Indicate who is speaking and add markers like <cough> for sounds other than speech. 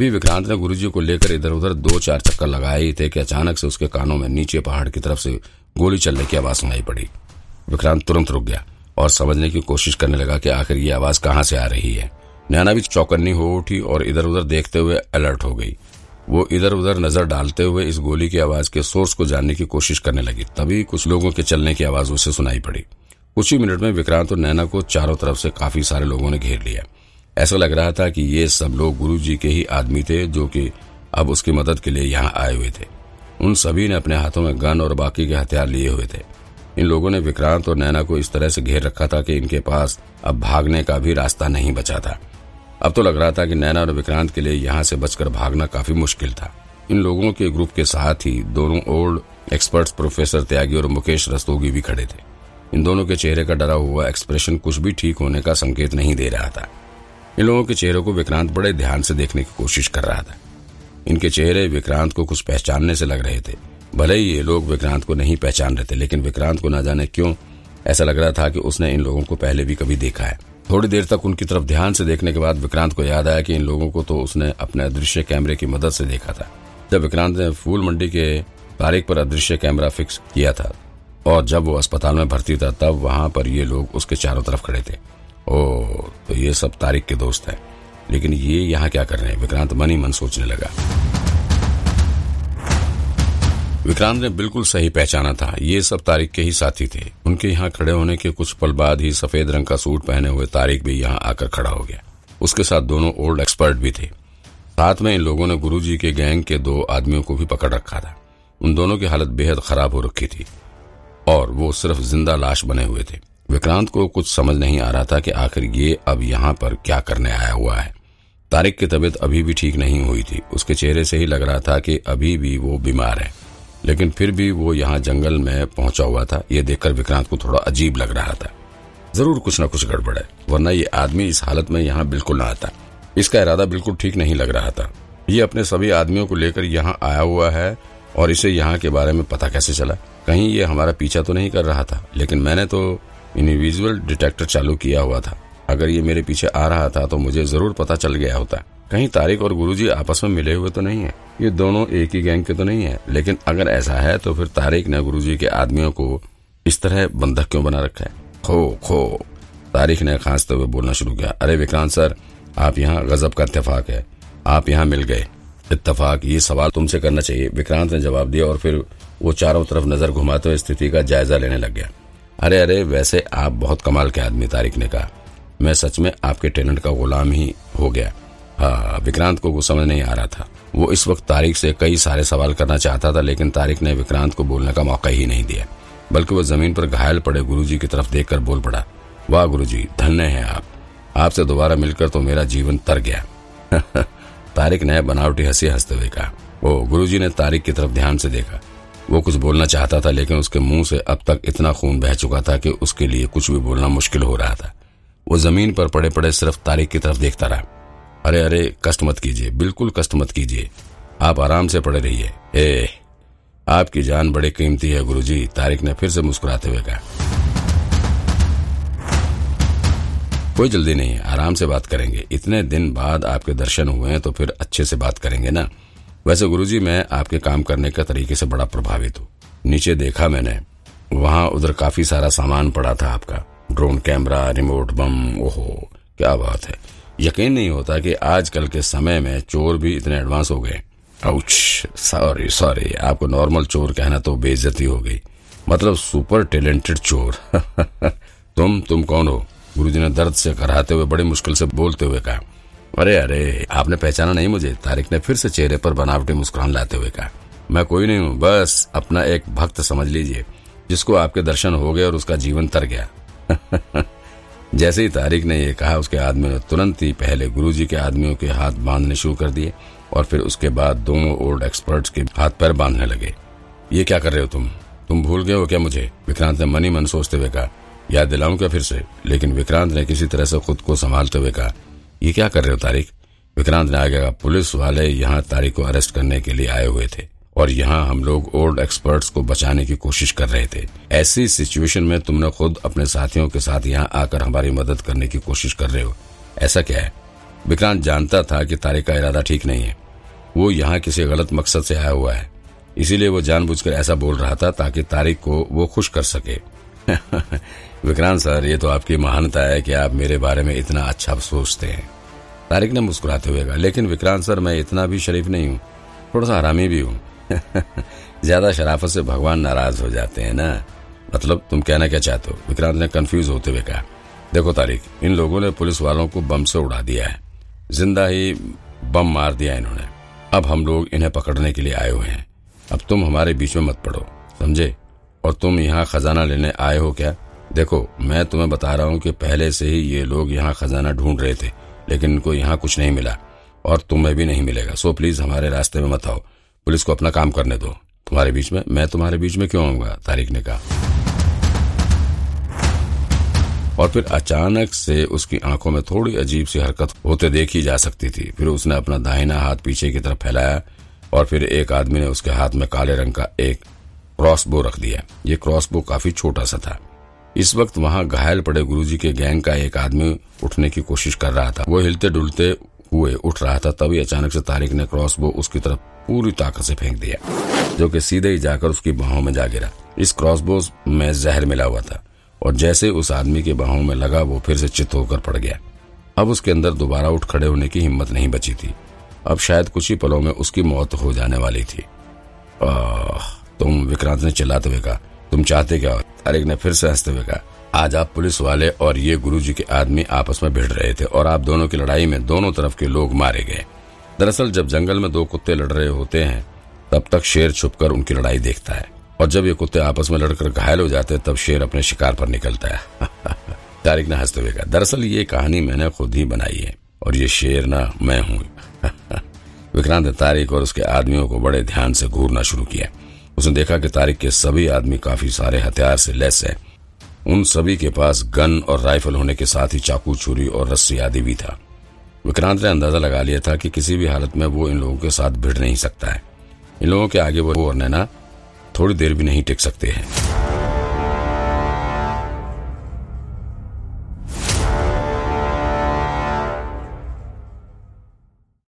Speaker 1: अभी विक्रांत ने गुरुजी को लेकर इधर उधर दो चार चक्कर लगाए ही थे कि अचानक से उसके कानों में नीचे पहाड़ की तरफ़ से गोली चलने की आवाज़ सुनाई पड़ी। विक्रांत तुरंत रुक गया और समझने की कोशिश करने लगा कि आखिर ये आवाज़ कहाँ से आ रही है। नैना भी चौकन्नी हो उठी और इधर उधर देखते हुए अलर्ट हो गई। वो इधर उधर नज़र डालते हुए इस गोली की आवाज़ के सोर्स को जानने की कोशिश करने लगी। तभी कुछ लोगों के चलने की आवाज़ उसे सुनाई पड़ी। कुछ ही मिनट में विक्रांत और नैना को चारों तरफ़ से काफ़ी सारे लोगों ने घेर लिया। ऐसा लग रहा था कि ये सब लोग गुरु जी के ही आदमी थे जो कि अब उसकी मदद के लिए यहाँ आए हुए थे। उन सभी ने अपने हाथों में गन और बाकी के हथियार लिए हुए थे। इन लोगों ने विक्रांत और नैना को इस तरह से घेर रखा था कि इनके पास अब भागने का भी रास्ता नहीं बचा था। अब तो लग रहा था कि नैना और विक्रांत के लिए यहाँ से बचकर भागना काफ़ी मुश्किल था। इन लोगों के ग्रुप के साथ ही दोनों ओल्ड एक्सपर्ट्स प्रोफेसर त्यागी और मुकेश रस्तोगी भी खड़े थे। इन दोनों के चेहरे का डरा हुआ एक्सप्रेशन कुछ भी ठीक होने का संकेत नहीं दे रहा था। इन लोगों के चेहरों को विक्रांत बड़े ध्यान से देखने की कोशिश कर रहा था। इनके चेहरे विक्रांत को कुछ पहचानने से लग रहे थे। भले ही ये लोग विक्रांत को नहीं पहचान रहे थे, लेकिन विक्रांत को न जाने क्यों ऐसा लग रहा था कि उसने इन लोगों को पहले भी कभी देखा है। थोड़ी देर तक उनकी तरफ़ ध्यान से देखने के बाद विक्रांत को याद आया कि इन लोगों को तो उसने अपने अदृश्य कैमरे की मदद से देखा था। जब विक्रांत ने फूल मंडी के तारीख पर अदृश्य कैमरा फिक्स किया था और जब वो अस्पताल में भर्ती था, तब वहाँ पर ये लोग उसके चारों तरफ़ खड़े थे। ओ तो ये सब तारिक के दोस्त हैं। लेकिन ये यहाँ क्या कर रहे हैं? विक्रांत मन ही मन सोचने लगा। विक्रांत ने बिल्कुल सही पहचाना था। ये सब तारिक के ही साथी थे। उनके यहाँ खड़े होने के कुछ पल बाद ही सफ़ेद रंग का सूट पहने हुए तारिक भी यहाँ आकर खड़ा हो गया। उसके साथ दोनों ओल्ड एक्सपर्ट भी थे। साथ में इन लोगों ने गुरुजी के गैंग के दो आदमियों को भी पकड़ रखा था। उन दोनों की हालत बेहद खराब हो रखी थी। और वो सिर्फ़ ज़िंदा लाश बने हुए थे। विक्रांत को कुछ समझ नहीं आ रहा था कि आखिर ये अब यहाँ पर क्या करने आया हुआ है। तारिक की तबीयत अभी भी ठीक नहीं हुई थी। उसके चेहरे से ही लग रहा था कि अभी भी वो बीमार है। लेकिन फिर भी वो यहाँ जंगल में पहुँचा हुआ था। ये देखकर विक्रांत को थोड़ा अजीब लग रहा था। ज़रूर कुछ न कुछ गड़बड़ है, वरना ये आदमी इस हालत में यहाँ बिल्कुल न आता। इसका इरादा बिल्कुल ठीक नहीं लग रहा था। ये अपने सभी आदमियों को लेकर यहाँ आया हुआ है और इसे यहाँ के बारे में पता कैसे चला? कहीं ये हमारा पीछा तो नहीं कर रहा था, लेकिन मैंने तो इंडिविजुअल डिटेक्टर चालू किया हुआ था। अगर ये मेरे पीछे आ रहा था तो मुझे ज़रूर पता चल गया होता। कहीं तारिक और गुरुजी आपस में मिले हुए तो नहीं है। ये दोनों एक ही गैंग के तो नहीं है। लेकिन अगर ऐसा है तो फिर तारिक ने गुरुजी के आदमियों को इस तरह बंधक क्यों बना रखा है? खो खो। तारिक ने खांसते हुए बोलना शुरू किया। अरे विक्रांत सर, आप यहाँ गजब का इतफाक है। आप यहाँ मिल गए। इतफाक ये सवाल तुमसे करना चाहिए। विक्रांत ने जवाब दिया और फिर वो चारों तरफ़ नज़र घुमाते हुए स्थिति का जायजा लेने लग गया। अरे अरे, वैसे आप बहुत कमाल के आदमी तारिक ने कहा। मैं सच में आपके टैलेंट का गुलाम ही हो गया। हाँ विक्रांत को वो समझ नहीं आ रहा था। वो इस वक्त तारिक से कई सारे सवाल करना चाहता था, लेकिन तारिक ने विक्रांत को बोलने का मौका ही नहीं दिया। बल्कि वो ज़मीन पर घायल पड़े गुरुजी की तरफ़ देखकर बोल पड़ा, वाह गुरुजी, धन्य हैं आप। आपसे दोबारा मिलकर तो मेरा जीवन तर गया। <laughs> तारिक ने बनावटी हँसी हँसते हुए कहा वो गुरुजी ने तारिक की तरफ़ ध्यान से देखा। वो कुछ बोलना चाहता था, लेकिन उसके मुँह से अब तक इतना खून बह चुका था कि उसके लिए कुछ भी बोलना मुश्किल हो रहा था। वो ज़मीन पर पड़े पड़े सिर्फ़ तारिक की तरफ़ देखता रहा। अरे अरे, कष्ट मत कीजिए, बिल्कुल कष्ट मत कीजिए। आप आराम से पड़े रहिए। आपकी जान बड़ी कीमती है, गुरुजी, तारिक ने फिर से मुस्कुराते हुए कहा। कोई जल्दी नहीं, आराम से बात करेंगे। इतने दिन बाद आपके दर्शन हुए हैं तो फिर अच्छे से बात करेंगे ना? वैसे गुरुजी, मैं आपके काम करने के तरीके से बड़ा प्रभावित हूँ। नीचे देखा मैंने, वहाँ उधर काफ़ी सारा सामान पड़ा था आपका। ड्रोन कैमरा, रिमोट बम, ओहो, क्या बात है। यकीन नहीं होता कि आजकल के समय में चोर भी इतने एडवांस हो गए। सॉरी सॉरी, आपको नॉर्मल चोर कहना तो बेइज्जती हो गई। मतलब सुपर टैलेंटेड चोर। <laughs> तुम तुम कौन हो? गुरुजी ने दर्द से कराते हुए बड़ी मुश्किल से बोलते हुए कहा अरे अरे, आपने पहचाना नहीं मुझे। तारिक ने फिर से चेहरे पर बनावटी मुस्कुरान लाते हुए कहा, मैं कोई नहीं हूँ, बस अपना एक भक्त समझ लीजिए, जिसको आपके दर्शन हो गए और उसका जीवन तर गया। <laughs> जैसे ही तारिक ने यह कहा, उसके आदमी ने तुरंत ही पहले गुरुजी के आदमियों के हाथ बांधने शुरू कर दिए और फिर उसके बाद दोनों ओल्ड एक्सपर्ट्स के हाथ पैर बांधने लगे। ये क्या कर रहे हो तुम? तुम भूल गए हो क्या मुझे? विक्रांत ने मनी मन सोचते हुए कहा, याद दिलाऊं क्या फिर से? लेकिन विक्रांत ने किसी तरह से खुद को संभालते हुए कहा ये क्या कर रहे हो तारिक? विक्रांत ने आगे कहा, पुलिस वाले यहाँ तारिक को अरेस्ट करने के लिए आए हुए थे और यहाँ हम लोग ओल्ड एक्सपर्ट्स को बचाने की कोशिश कर रहे थे। ऐसी सिचुएशन में तुमने खुद अपने साथियों के साथ यहाँ आकर हमारी मदद करने की कोशिश कर रहे हो। ऐसा क्या है? विक्रांत जानता था कि तारिक का इरादा ठीक नहीं है। वो यहाँ किसी गलत मकसद से आया हुआ है। इसीलिए वो जानबूझकर ऐसा बोल रहा था ताकि तारिक को वो खुश कर सके। <laughs> विक्रांत सर, ये तो आपकी महानता है कि आप मेरे बारे में इतना अच्छा सोचते हैं। तारिक ने मुस्कुराते हुए कहा, लेकिन विक्रांत सर, मैं इतना भी शरीफ नहीं हूँ। थोड़ा सा हरामी भी हूँ। <laughs> ज़्यादा शराफत से भगवान नाराज़ हो जाते हैं ना? मतलब तुम कहना क्या चाहते हो? विक्रांत ने कंफ्यूज होते हुए कहा, देखो तारिक, इन लोगों ने पुलिस वालों को बम से उड़ा दिया है। ज़िंदा ही बम मार दिया इन्होंने। अब हम लोग इन्हें पकड़ने के लिए आए हुए हैं। अब तुम हमारे बीच में मत पड़ो, समझे? और तुम यहाँ खजाना लेने आए हो क्या? देखो, मैं तुम्हें बता रहा हूँ कि पहले से ही ये लोग यहाँ खजाना ढूंढ रहे थे, लेकिन इनको यहाँ कुछ नहीं मिला, और तुम्हें भी नहीं मिलेगा। सो प्लीज़ हमारे रास्ते में मत आओ। पुलिस को अपना काम करने दो। तुम्हारे बीच में, मैं तुम्हारे बीच में क्यों आऊँगा तारिक ने कहा। और फिर अचानक से उसकी आँखों में थोड़ी अजीब सी हरकत होते देखी जा सकती थी। फिर उसने अपना दाहिना हाथ पीछे की तरफ़ फैलाया, और फिर एक आदमी ने उसके हाथ में काले रंग का एक क्रॉसबो रख दिया। ये क्रॉसबो काफ़ी छोटा सा था। इस वक्त वहाँ घायल पड़े गुरुजी के गैंग का एक आदमी उठने की कोशिश कर रहा था। वो हिलते डुलते हुए उठ रहा था, तभी अचानक से तारिक ने क्रॉसबो उसकी तरफ़ पूरी ताकत से फेंक दिया, जो कि सीधे ही जाकर उसकी बाहों में जा गिरा। इस क्रॉसबो में जहर मिला हुआ था, और जैसे उस आदमी के बाहों में लगा, वो फिर से चित होकर पड़ गया। अब उसके अंदर दोबारा उठ खड़े होने की हिम्मत नहीं बची थी। अब शायद कुछ ही पलों में उसकी मौत हो जाने वाली थी। तुम विक्रांत ने चिल्लाते हुए कहा, तुम चाहते क्या तारिक ने फिर से हँसते हुए कहा, आज आप पुलिस वाले और ये गुरुजी के आदमी आपस में भिड़ रहे थे और आप दोनों की लड़ाई में दोनों तरफ़ के लोग मारे गए। दरअसल जब जंगल में दो कुत्ते लड़ रहे होते हैं, तब तक शेर छुपकर उनकी लड़ाई देखता है और जब ये कुत्ते आपस में लड़कर घायल हो जाते हैं, तब शेर अपने शिकार पर निकलता है। <laughs> तारिक ने हँसते हुए कहा, दरअसल ये कहानी मैंने खुद ही बनाई है और ये शेर ना मैं हूँ। <laughs> विक्रांत ने तारिक और उसके आदमियों को बड़े ध्यान से घूरना शुरू किया। उसने देखा कि तारिक के सभी आदमी काफ़ी सारे हथियार से लैस हैं। उन सभी के पास गन और राइफल होने के साथ ही चाकू, छुरी और रस्सी आदि भी था। विक्रांत ने अंदाज़ा लगा लिया था कि किसी भी हालत में वो इन लोगों के साथ भिड़ नहीं सकता है। इन लोगों के आगे वो और नैना थोड़ी देर भी नहीं टिक सकते हैं।